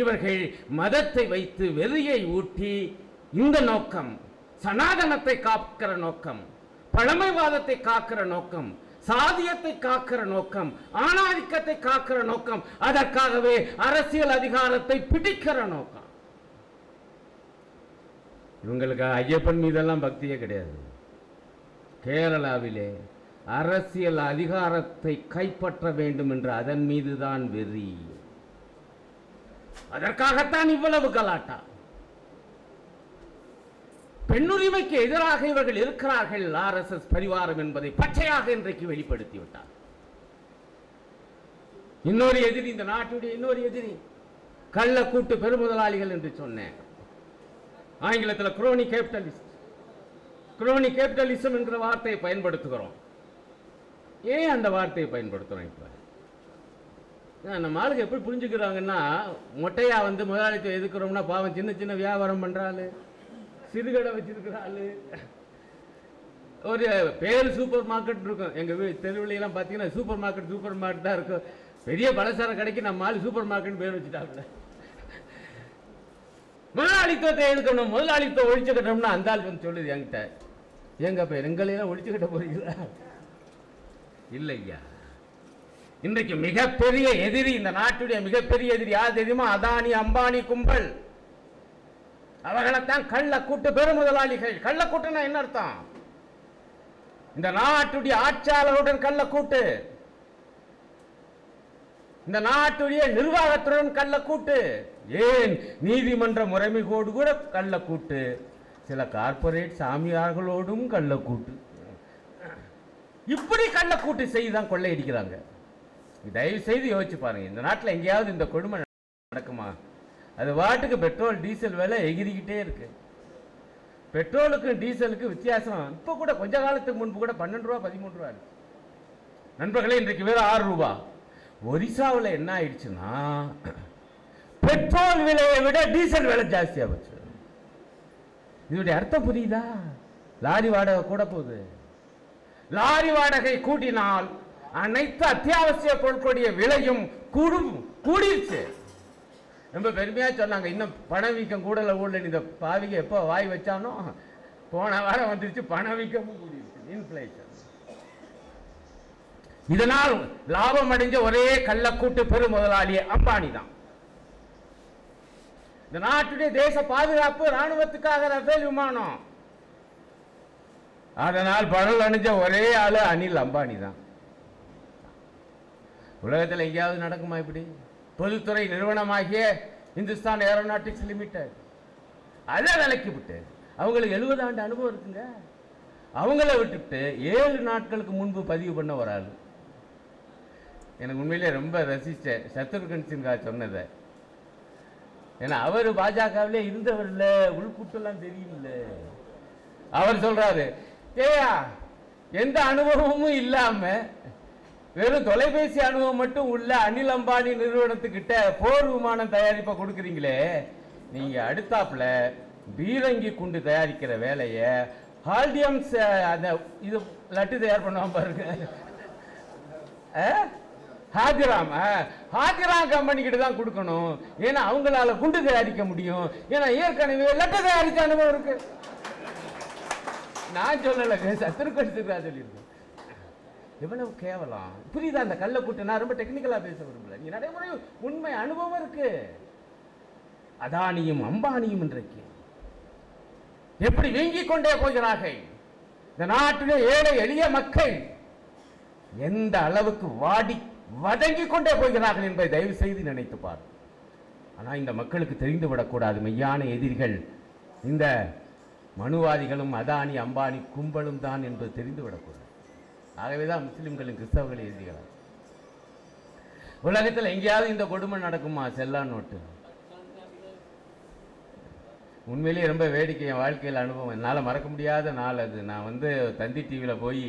இவர்கள் மதத்தை வைத்து வெறியை ஊட்டி இந்த நோக்கம் சனாதனத்தை காக்கிற நோக்கம் பழமைவாதத்தை காக்கிற நோக்கம் சாதியத்தை காக்கிற நோக்கம் ஆணாதிக்கத்தை காக்கிற நோக்கம் அதற்காகவே அரசியல் அதிகாரத்தை பிடிக்கிற நோக்கம். இவங்களுக்கு ஐயப்பன் மீதெல்லாம் பக்தியே கிடையாது. கேரளாவிலே அரசியல் அதிகாரத்தை கைப்பற்ற வேண்டும் என்று அதன் மீதுதான் வெறி. அதற்காகத்தான் இவ்வளவு கலாட்டா பெண்ணுரிமைக்கு எதிராக இவர்கள் இருக்கிறார்கள். ஆர்எஸ்எஸ் பரிவாரம் என்பதை பச்சையாக இன்றைக்கு வெளிப்படுத்தி விட்டார் இன்னொரு எதிரி இந்த நாட்டுடைய இன்னொரு எதிரி கள்ள கூட்டு பெருமுதலாளிகள் என்று சொன்னேன். ஆங்கிலத்தில் குரோனி கேபிட்டலிஸ்ட் குரோனி கேபிட்டலிசம் என்ற வார்த்தையை பயன்படுத்துகிறோம். ஏன் அந்த வார்த்தையை பயன்படுத்துகிறோம் இப்போ? நம்ம ஆளுக்கு எப்படி புரிஞ்சுக்கிறாங்கன்னா மொட்டையா வந்து முதலாளித்துவம் எதுக்குறோம்னா பாவம் சின்ன சின்ன வியாபாரம் பண்ணுறாள் சிறுகடை வச்சிருக்கிறாளு. ஒரு பேர் சூப்பர் மார்க்கெட் இருக்கும். எங்கள் வீ தெருவிலையெல்லாம் பார்த்தீங்கன்னா சூப்பர் மார்க்கெட் சூப்பர் மார்க்கெட் தான் இருக்கும். பெரிய பலசார கடைக்கு நம்ம ஆள் சூப்பர் மார்க்கெட் பேர் வச்சுட்டாங்க முதலாளித்துவத்தை எதுக்கணும் முதலாளித்துவம் ஒழிச்சு அந்த ஆள் வந்து சொல்லுது என்கிட்ட. எங்க எங்களையெல்லாம் ஒழிச்சுக்கிட்ட போறீங்களா? இல்லையா இன்றைக்கு மிகப்பெரிய எதிரி இந்த நாட்டுடைய மிகப்பெரிய எதிரி யார் தெரியுமா? அதானி அம்பானி கும்பல். அவர்களைத்தான் கள்ள கூட்டு பெருமுதலாளிகள். கள்ள கூட்டுனா என்ன அர்த்தம்? இந்த நாட்டுடைய ஆட்சியாளருடன் கள்ள கூட்டு இந்த நாட்டுடைய நிர்வாகத்துடன் கள்ள கூட்டு ஏன்? நீதிமன்ற முறைமைகோடு கூட கள்ள கூட்டு சில கார்ப்பரேட் சாமியார்களோடும் கள்ள கூட்டு இப்படி கள்ள கூட்டு செய்து தான் கொள்ளையடிக்கிறாங்க. தயவு செய்து யோசிச்சு பாருங்க. இந்த நாட்டில் எங்கேயாவது இந்த கொடுமை நடக்குமா? அது வாட்டுக்கு பெட்ரோல் டீசல் விலை எகிரிக்கிட்டே இருக்கு. பெட்ரோலுக்கும் டீசலுக்கும் வித்தியாசம். இப்போ கூட கொஞ்ச காலத்துக்கு முன்பு கூட பன்னெண்டு ரூபா பதிமூணு ரூபா இருக்கு நண்பர்களே இன்றைக்கு வேற ஆறு ரூபா. ஒரிசாவில் என்ன ஆயிடுச்சுன்னா பெட்ரோல் விலையை விட டீசல் விலை ஜாஸ்தியாக போச்சு. இதனுடைய அர்த்தம் புரியுதா? லாரி வாடகை கூட போகுது. லாரி வாடகை கூட்டினால் அனைத்து அத்தியாவசிய பொருட்களுடைய விலையும் கூடும் கூடிருச்சு. ரொம்ப பெருமையா சொன்னாங்க. இன்னும் பணவீக்கம் கூடல ஊழல் இந்த பாவிக எப்போ வாய் வச்சானோ போன வாரம் வந்துருச்சு பணவீக்கமும் கூடியிருக்கு இன்ஃபிளேஷன் இதனால் லாபம் அடைஞ்ச ஒரே கள்ளக்கூட்டு பெரு முதலாளி அம்பானி தான். இந்த நாட்டுடைய தேச பாதுகாப்பு ராணுவத்துக்காக ரஃபேல் விமானம். அதனால் பணம் அணிஞ்ச ஒரே ஆளு அனில் அம்பானி தான். உலகத்தில் எங்கேயாவது நடக்குமா இப்படி? பொதுத்துறை நிறுவனமாகிய இந்துஸ்தான் ஏரோநாட்டிக்ஸ் லிமிடெட். அதை விலைக்கு விட்டு அவங்களுக்கு எழுபது ஆண்டு அனுபவம் இருக்குங்க. அவங்கள விட்டுட்டு ஏழு நாட்களுக்கு முன்பு பதிவு பண்ண ஒரு ஆள். எனக்கு உண்மையிலே ரொம்ப ரசிச்சேன் சத்ருகன் சின்ஹா சொன்னதை. ஏன்னா அவர் பாஜகவிலே இருந்தவர் இல்லை உள்கூட்டெல்லாம் தெரியும்ல. அவர் சொல்றாரு ஏயா எந்த அனுபவமும் இல்லாம வெறும் தொலைபேசி அனுபவம் மட்டும் உள்ள அனில் அம்பானி நிறுவனத்துக்கிட்ட போர் விமானம் தயாரிப்பை கொடுக்குறீங்களே நீங்க அடுத்தாப்புல பீரங்கி குண்டு தயாரிக்கிற வேலையை ஹால்டியம்ஸ் அந்த இது லட்டு தயார் பண்ணுவான் பாருங்க. ஹாஜிராம் ஹாஜிராம் கம்பெனி கிட்ட தான் கொடுக்கணும். ஏன்னா அவங்களால குண்டு தயாரிக்க முடியும். ஏன்னா ஏற்கனவே லட்டு தயாரிச்ச அனுபவம் இருக்கு. நான் சொல்லல சத்துருக்கன் சிறுரா சொல்லியிருக்கேன். எவ்வளவு கேவலம் புரியுதா அந்த கல்லை கூட்டு? நான் ரொம்ப டெக்னிக்கலா பேச விரும்பல. நீ நடைமுறை உண்மை அனுபவம் இருக்கு. அதானியும் அம்பானியும் இன்றைக்கு எப்படி வீங்கிக் கொண்டே போகிறார்கள்? இந்த நாட்டிலே ஏழை எளிய மக்கள் எந்த அளவுக்கு வாடி வதங்கி கொண்டே போகிறார்கள் என்பதை தயவு செய்து நினைத்து பார். ஆனால் இந்த மக்களுக்கு தெரிந்து விடக்கூடாது. மெய்யான எதிரிகள் இந்த மனுவாதிகளும் அதானி அம்பானி கும்பலும் தான் என்பது தெரிந்து விடக்கூடாது. ஆகவேதான் முஸ்லீம்களும் கிறிஸ்தவர்கள் எதிரிகள் உலகத்தில் எங்கேயாவது இந்த கொடுமை நடக்குமா? செல்லா நோட்டு. உண்மையிலேயே ரொம்ப வேடிக்கை என் வாழ்க்கையில் அனுபவம். என்னால் மறக்க முடியாத நாள் அது. நான் வந்து தந்தி டிவியில் போய்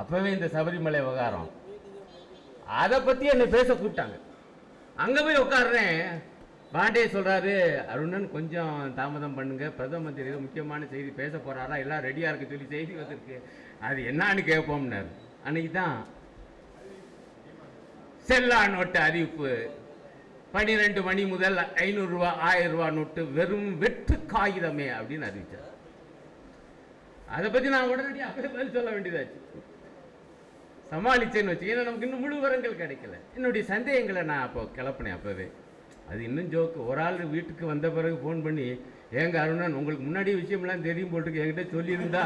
அப்போவே இந்த சபரிமலை விவகாரம். அதை பற்றி என்னை பேச கூப்பிட்டாங்க. அங்கே போய் உட்காடுறேன் பாண்டே சொல்கிறாரு அருணன் கொஞ்சம் தாமதம் பண்ணுங்க. பிரதம மந்திரி முக்கியமான செய்தி பேச போகிறாரா எல்லாம் ரெடியாக இருக்கு. சொல்லி செய்தி வந்திருக்கு. அது என்னான்னு கேட்போம்னாரு அன்னைக்கு தான் செல்லா நோட்டு அறிவிப்பு. பனிரெண்டு மணி முதல் ஐநூறுரூவா ஆயிரம் ரூபா நோட்டு வெறும் வெற்று காகிதமே அப்படின்னு அறிவித்தார் அதை பற்றி நான் உடனடியாக அப்பவே பதில் சொல்ல வேண்டியதாச்சு. சமாளிச்சேன்னு வச்சு ஏன்னா நமக்கு இன்னும் முழு விவரங்கள் கிடைக்கல. என்னுடைய சந்தேகங்களை நான் அப்போ கிளப்பினேன் அப்போவே. அது இன்னும் ஜோக்கு. ஒரு ஆள் வீட்டுக்கு வந்த பிறகு ஃபோன் பண்ணி ஏங்க அருணன் உங்களுக்கு முன்னாடி விஷயம்லாம் தெரியும் போட்டுருக்கு என்கிட்ட சொல்லியிருந்தா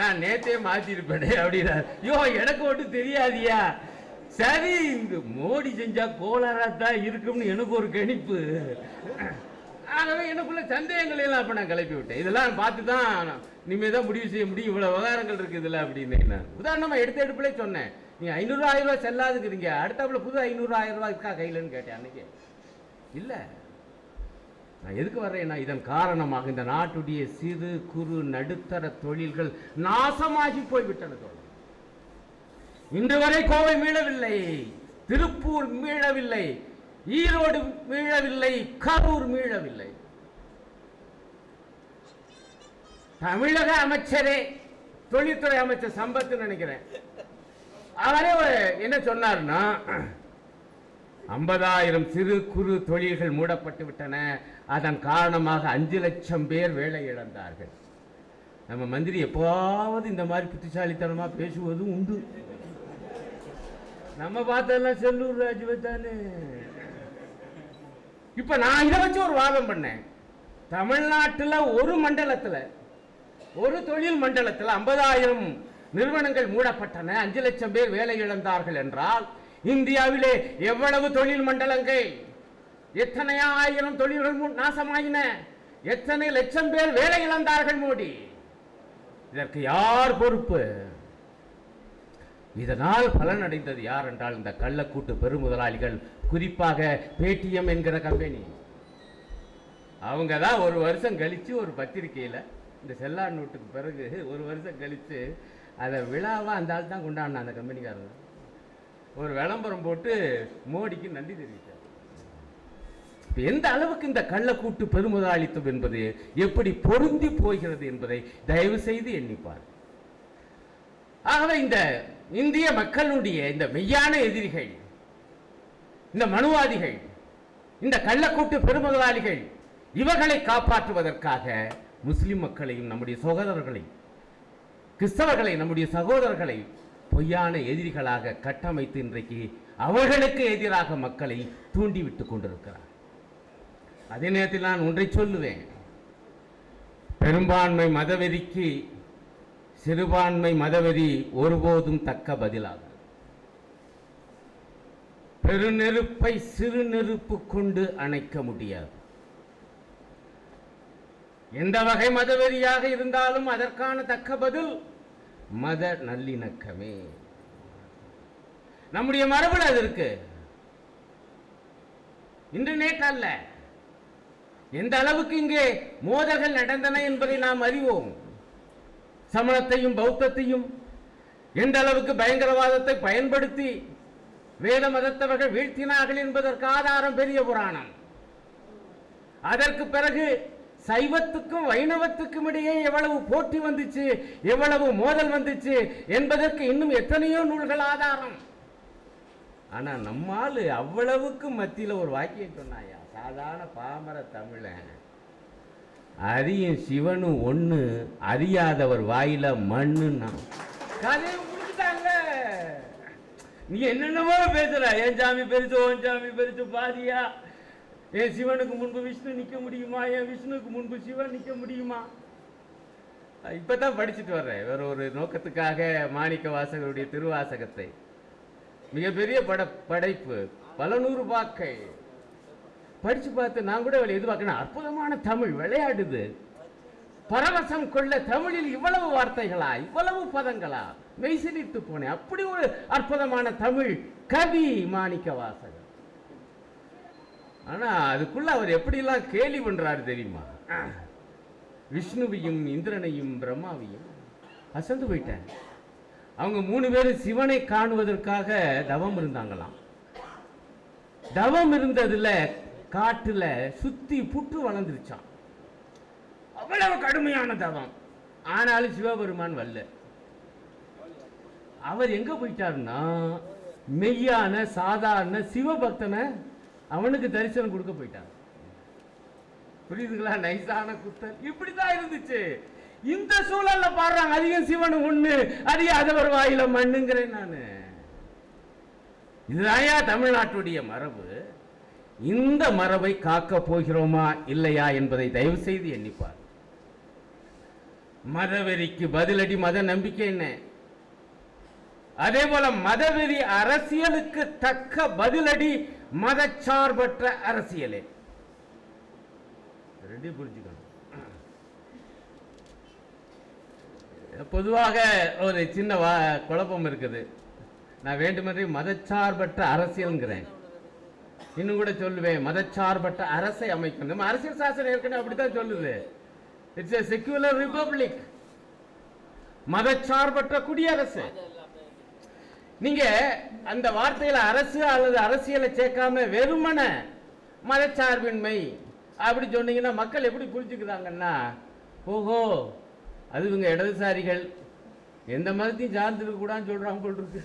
நான் நேத்தே மாத்திருப்பேனே அப்படின்னா ஐயோ எனக்கு ஒன்றும் தெரியாதியா? சரி இந்த மோடி செஞ்சா கோளாரா தான் இருக்கும்னு எனக்கு ஒரு கணிப்பு. ஆகவே எனக்குள்ள சந்தேகங்களை எல்லாம் அப்ப நான் கிளப்பி விட்டேன் இதெல்லாம் பார்த்து தான் இனிமே தான் முடிவு செய்ய முடியும். இவ்வளவு விவகாரங்கள் இருக்கு இதில் அப்படின்னு நான். உதாரணமா எடுத்த எடுப்பிலே சொன்னேன். நீ ஐநூறு ஆயிரம் ரூபாய் செல்லாதுக்கிறீங்க அடுத்தாப்புல புது ஐநூறு ஆயிரம் ரூபாய் இருக்கா கையிலன்னு கேட்டேன் அன்னைக்கு. இல்லை. நான் எதுக்கு வர்றேன்னா இதன் காரணமாக இந்த நாட்டுடைய சிறு குறு நடுத்தர தொழில்கள் நாசமாகி போய்விட்டன தோழர் இன்று வரை கோவை மீளவில்லை திருப்பூர் மீளவில்லை ஈரோடு மீளவில்லை கரூர் மீளவில்லை. தமிழக அமைச்சரே தொழில்துறை அமைச்சர் சம்பத்து நினைக்கிறேன். அவரே என்ன சொன்னார்னா ஐம்பதாயிரம் சிறு குறு தொழில்கள் மூடப்பட்டு விட்டன. அதன் காரணமாக அஞ்சு லட்சம் பேர் வேலை இழந்தார்கள் நம்ம மந்திரி எப்போவாவது இந்த மாதிரி புத்திசாலித்தனமாக பேசுவதும் உண்டு. நம்ம பார்த்ததெல்லாம் செல்லூர் ராஜுவை தானே. இப்போ நான் இதை வச்சு ஒரு வாதம் பண்ணேன். தமிழ்நாட்டில் ஒரு மண்டலத்தில் ஒரு தொழில் மண்டலத்தில் ஐம்பதாயிரம் நிறுவனங்கள் மூடப்பட்டன அஞ்சு லட்சம் பேர் வேலை இழந்தார்கள் என்றால் இந்தியாவிலே எவ்வளவு தொழில் மண்டலங்கள்? எத்தனை ஆயிரம் தொழில்கள் நாசமாயின? எத்தனை லட்சம் பேர் வேலை இழந்தார்கள் மோடி? இதற்கு யார் பொறுப்பு? இதனால் பலன் அடைந்தது யார் என்றால் இந்த கள்ளக்கூட்டு பெருமுதலாளிகள் குறிப்பாக பேடிஎம் என்கிற கம்பெனி அவங்க தான் ஒரு வருஷம் கழித்து ஒரு பத்திரிக்கையில் இந்த செல்லா நோட்டுக்கு பிறகு ஒரு வருஷம் கழித்து அதை விழாவாக அந்த ஆள் தான் கொண்டாடின அந்த கம்பெனிக்காரர் ஒரு விளம்பரம் போட்டு மோடிக்கு நன்றி தெரிவித்தார் எந்த அளவுக்கு இந்த கள்ளக்கூட்டு பெருமுதலாளித்துவம் என்பது எப்படி பொருந்தி போகிறது என்பதை தயவு செய்து எண்ணிப்பார். ஆகவே இந்த இந்திய மக்களுடைய இந்த மெய்யான எதிரிகள் இந்த மனுவாதிகள் இந்த கள்ளக்கூட்டு பெருமுதலாளிகள் இவர்களை காப்பாற்றுவதற்காக முஸ்லிம் மக்களையும் நம்முடைய சகோதரர்களை கிறிஸ்தவர்களை நம்முடைய சகோதரர்களை பொய்யான எதிரிகளாக கட்டமைத்து இன்றைக்கு அவர்களுக்கு எதிராக மக்களை தூண்டிவிட்டு கொண்டிருக்கிறார். அதே நேரத்தில் நான் ஒன்றை சொல்லுவேன். பெரும்பான்மை மதவெறிக்கு சிறுபான்மை மதவெறி ஒருபோதும் தக்க பதிலாகும். பெருநெருப்பை சிறு நெருப்பு கொண்டு அணைக்க முடியாது. எந்த வகை மதவெறியாக இருந்தாலும் அதற்கான தக்க பதில் மத நல்லிணக்கமே. நம்முடைய மரபுல அது இருக்கு. இன்று நேற்று அல்ல எந்த அளவுக்கு இங்கே மோதல்கள் நடந்தன என்பதை நாம் அறிவோம். சமணத்தையும் பௌத்தத்தையும் எந்த அளவுக்கு பயங்கரவாதத்தை பயன்படுத்தி வேத மதத்தவர்கள் வீழ்த்தினார்கள் என்பதற்கு ஆதாரம் பெரிய புராணம். அதற்கு பிறகு சைவத்துக்கும் வைணவத்துக்கும் இடையே எவ்வளவு போட்டி வந்துச்சு எவ்வளவு மோதல் வந்துச்சு என்பதற்கு இன்னும் எத்தனையோ நூல்கள் ஆதாரம். ஆனா நம்மால் அவ்வளவுக்கு மத்தியில ஒரு வாக்கியம் சொன்னாயா? சாதாரண பாமர தமிழன் அரியும் சிவனும் ஒன்று அறியாதவர் வாயில மண்ணுன்னா. கதையை முடிச்சுட்டாங்க. நீ என்னென்னமோ பேசுற. என் சாமி பெருசு உன் சாமி பெருசு பாதியா என் சிவனுக்கு முன்பு விஷ்ணு நிற்க முடியுமா? என் விஷ்ணுக்கு முன்பு சிவன் நிற்க முடியுமா? இப்பதான் படிச்சுட்டு வர்றேன். வேற ஒரு நோக்கத்துக்காக மாணிக்க வாசகருடைய திருவாசகத்தை. மிகப்பெரிய பட படைப்பு. பல நூறு பாக்கை. படிச்சு பார்த்து நான் கூட அவளை எதிர்பார்க்கணும் அற்புதமான தமிழ் விளையாடுது. பரவசம் கொள்ள தமிழில் இவ்வளவு வார்த்தைகளா? இவ்வளவு பதங்களா? மெய்சிலித்து போனேன். அப்படி ஒரு அற்புதமான தமிழ் கவி மாணிக்க வாசகர். ஆனா அதுக்குள்ள அவர் எப்படிலாம் கேலி பண்ணுறாரு தெரியுமா? விஷ்ணுவையும் இந்திரனையும் பிரம்மாவையும் அசந்து போயிட்டேன் அவங்க மூணு பேரும் சிவனை காணுவதற்காக தவம் இருந்தாங்களாம். தவம் இருந்ததுல காட்டுல சுத்தி புற்று வளர்ந்துருச்சான் அவ்வளவு கடுமையான தவம். ஆனாலும் சிவபெருமான் வரல. அவர் எங்க போயிட்டாருன்னா மெய்யான சாதாரண சிவபக்தனை அவனுக்கு தரிசனம் கொடுக்க போயிட்டார். புரியுதுங்களா? நைசான குத்தல் இப்படிதான் இருந்துச்சு. இந்த சூழல்ல பாடுறாங்க அதிகம் சிவன் ஒண்ணு அறியாதவர் வாயில மண்ணுங்கிறேன் நானு. இதுதான் தமிழ்நாட்டுடைய மரபு. இந்த மரபை காக்க போகிறோமா இல்லையா என்பதை தயவு செய்து எண்ணிப்பார். மதவெறிக்கு பதிலடி மத நம்பிக்கை என்ன? அதே போல மதவெறி அரசியலுக்கு தக்க பதிலடி மதச்சார்பற்ற அரசியலே. ரெண்டையும் புரிஞ்சுக்கணும். பொதுவாக ஒரு சின்ன குழப்பம் இருக்குது. நான் வேண்டுமென்றே மதச்சார்பற்ற அரசியல்ங்கிறேன். இன்னும் கூட சொல்லுவேன் மதச்சார்பற்ற அரசை அமைக்கணும். நம்ம அரசியல் சாசனம் ஏற்கனவே அப்படித்தான் சொல்லுது. இட்ஸ் எ செக்யூலர் ரிபப்ளிக் மதச்சார்பற்ற குடியரசு. நீங்க அந்த வார்த்தையில அரசு அல்லது அரசியலை சேர்க்காம வெறுமன மதச்சார்பின்மை அப்படி சொன்னீங்கன்னா மக்கள் எப்படி புரிஞ்சுக்கிறாங்கன்னா ஓஹோ அது இவங்க இடதுசாரிகள் எந்த மதத்தையும் சார்ந்திருக்க கூடாதுன்னு சொல்றாங்க போல் இருக்கு.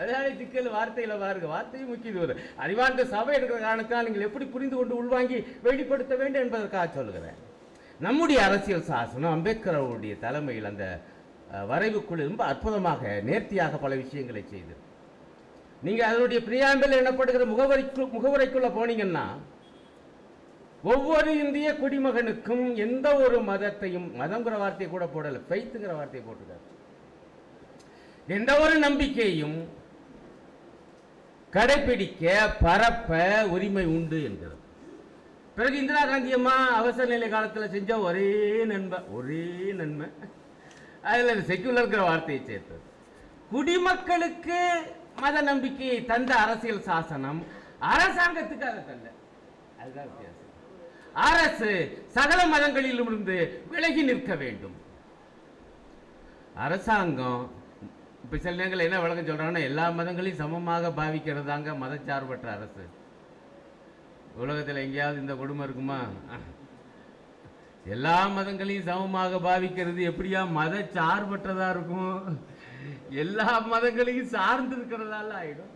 அதனால திக்கல் வார்த்தையில பாருங்க வார்த்தையும் முக்கியம் ஒரு அறிவார்ந்த சபை இருக்கிற காரணத்தால் நீங்கள் எப்படி புரிந்து கொண்டு உள்வாங்கி வெளிப்படுத்த வேண்டும் என்பதற்காக சொல்லுகிறேன். நம்முடைய அரசியல் சாசனம் அம்பேத்கர் அவருடைய தலைமையில் அந்த வரைவுக்குள் ரொம்ப அற்புதமாக நேர்த்தியாக பல விஷயங்களை செய்து. நீங்க அதனுடைய பிரியாம்பில் எனப்படுகிற முகவரிக்கு முகவரைக்குள்ளே போனீங்கன்னா ஒவ்வொரு இந்திய குடிமகனுக்கும் எந்த ஒரு மதத்தையும் மதங்கிற வார்த்தையை கூட போடலை ஃபெய்த்துங்கிற வார்த்தையை போட்டுக்காரு. எந்த ஒரு நம்பிக்கையும் கடைபிடிக்க பரப்ப உரிமை உண்டு என்கிறது. பிறகு இந்திரா காந்தி அம்மா அவசர நிலை காலத்தில் செஞ்ச ஒரே நன்மை ஒரே நன்மை அதில் செக்குலர்ங்கிற வார்த்தையை சேர்த்தது. குடிமக்களுக்கு மத நம்பிக்கையை தந்த அரசியல் சாசனம் அரசாங்கத்துக்கு அதை தந்த. அதுதான் வித்தியாசம். அரசு சகல மதங்களிலிருந்து விலகி நிற்க வேண்டும். அரசாங்கம் இப்ப சில நேரங்கள் என்ன வழக்கம் சொல்றாங்கன்னா எல்லா மதங்களையும் சமமாக பாவிக்கிறதாங்க மதச்சார்பற்ற அரசு. உலகத்தில் எங்கேயாவது இந்த கொடுமை இருக்குமா? எல்லா மதங்களையும் சமமாக பாவிக்கிறது எப்படியா? மத சார்பற்றதா இருக்கும். எல்லா மதங்களையும் சார்ந்து இருக்கிறதால ஆயிடும்.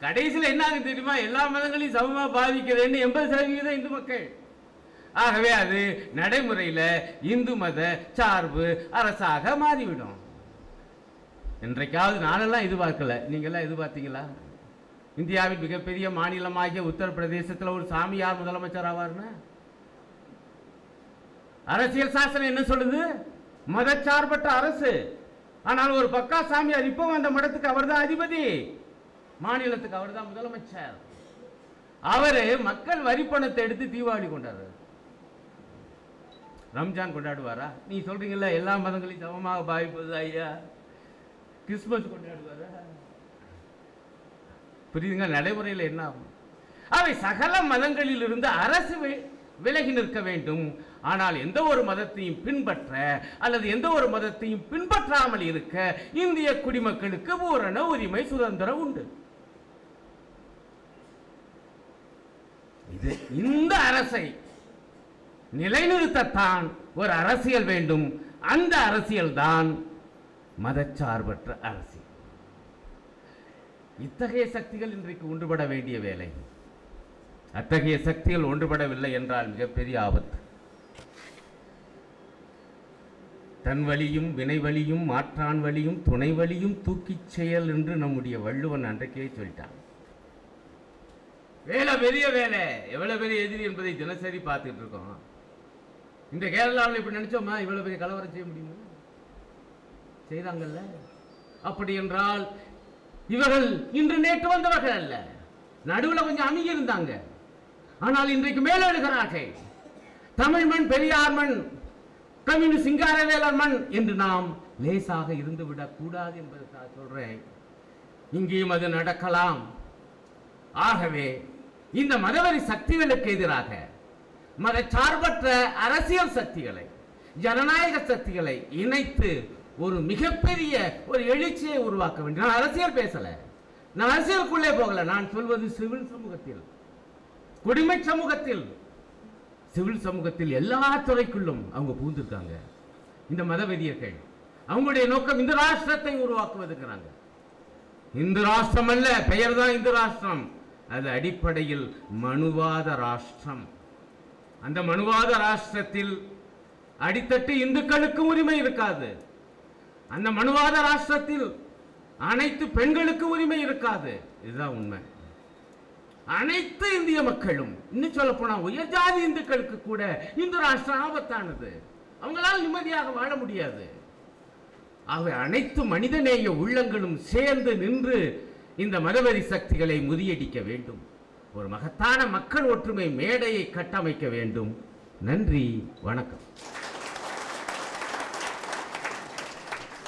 கடைசியில் என்ன ஆகுது தெரியுமா? எல்லா மதங்களையும் சமமா பாவிக்கிறேன்னு எண்பது சதவீதம் இந்து மக்கள். ஆகவே அது நடைமுறையில இந்து மத சார்பு அரசாக மாறிவிடும். இன்றைக்காவது நானெல்லாம் எதிர்பார்க்கல. நீங்கெல்லாம் எதிர்பார்த்தீங்களா? இந்தியாவின் மிகப்பெரிய மாநிலமாகிய உத்தரப்பிரதேசத்தில் ஒரு சாமியார் முதலமைச்சர் ஆவார்னா? அரசியல் சாசனம் என்ன சொல்லுது? மதச்சார்பற்ற அரசு. ஆனால் ஒரு பக்கா சாமியார் இப்போ அந்த மடத்துக்கு அவர்தான் அதிபதி. மாநிலத்துக்கு அவர்தான் முதலமைச்சர். அவரு மக்கள் வரி பணத்தை எடுத்து தீபாவளி கொண்டாடுறாரு. ரம்ஜான் கொண்டாடுவாரா? நீ சொல்றீங்கல்ல எல்லா மதங்களையும் சமமாக பாவிப்பது ஐயா. கிறிஸ்துமஸ் கொண்டாடுவார். புரியுதுங்க? நடைமுறையில் என்ன ஆகும்? அவை சகல மதங்களிலிருந்து அரசு விலகி நிற்க வேண்டும். ஆனால் எந்த ஒரு மதத்தையும் பின்பற்ற அல்லது எந்த ஒரு மதத்தையும் பின்பற்றாமல் இருக்க இந்திய குடிமக்களுக்கு பூரண உரிமை சுதந்திரம் உண்டு. இது இந்த அரசை நிலைநிறுத்தத்தான் ஒரு அரசியல் வேண்டும். அந்த அரசியல் தான் மதச்சார்பற்ற அரசியல் இத்தகைய சக்திகள் இன்றைக்கு ஒன்றுபட வேண்டிய வேலை. அத்தகைய சக்திகள் ஒன்றுபடவில்லை என்றால் மிகப்பெரிய ஆபத்து. தன் வழியும் வினை வழியும் மாற்றான் வழியும் துணை வழியும் தூக்கிச் செயல் என்று நம்முடைய வள்ளுவன் அன்றைக்கே சொல்லிட்டான். வேலை பெரிய வேலை. எவ்வளவு பெரிய எதிரி என்பதை தினசரி பார்த்துட்டு இருக்கோம். இந்த கேரளாவில் இப்படி நினைச்சோமா? இவ்வளவு பெரிய கலவரம் செய்ய முடியுமா? செய்தாங்கல்ல? அப்படி என்றால் இவர்கள் இன்று நேற்று வந்தவர்கள் அல்ல. நடுவுல கொஞ்சம் அமைதி இருந்தாங்க. ஆனால் இன்றைக்கு மேலெழுகிறார்கள் தமிழ் மண் பெரியார் மண் கம்யூனிஸ்ட் சிங்காரவேலர் மண் என்று நாம் லேசாக இருந்துவிடக் கூடாது என்பதற்காக சொல்றேன். இங்கேயும் அது நடக்கலாம். ஆகவே இந்த மதவெறி சக்திகளுக்கு எதிராக மதச்சார்பற்ற அரசியல் சக்திகளை ஜனநாயக சக்திகளை இணைத்து ஒரு மிகப்பெரிய ஒரு எழுச்சியை உருவாக்க வேண்டும். நான் அரசியல் பேசலை. நான் அரசியலுக்குள்ளே போகல. நான் சொல்வது சிவில் சமூகத்தில். குடிமை சமூகத்தில். சிவில் சமூகத்தில் எல்லா துறைக்குள்ளும் அவங்க பூந்திருக்காங்க இந்த மதவெறியர்கள். அவங்களுடைய நோக்கம் இந்த ராஷ்டிரத்தை உருவாக்குவதுங்கிறாங்க இந்து ராஷ்டிரம் அல்ல பெயர் தான் இந்து ராஷ்டிரம். அது அடிப்படையில் மனுவாத ராஷ்டிரம். அந்த மனுவாத ராஷ்டிரத்தில் அடித்தட்டு இந்துக்களுக்கு உரிமை இருக்காது. அந்த மனுவாத ராஷ்டிரத்தில் அனைத்து பெண்களுக்கு உரிமை இருக்காது. இதுதான் உண்மை. அனைத்து இந்திய மக்களும் இன்னும் சொல்ல போனா உயர் ஜாதி இந்துக்களுக்கு கூட இந்து ராஷ்டிரம் ஆபத்தானது. அவங்களால் நிம்மதியாக வாழ முடியாது. ஆகவே அனைத்து மனிதநேய உள்ளங்களும் சேர்ந்து நின்று இந்த மதவெறி சக்திகளை முறியடிக்க வேண்டும். ஒரு மகத்தான மக்கள் ஒற்றுமை மேடையை கட்டமைக்க வேண்டும். நன்றி வணக்கம்.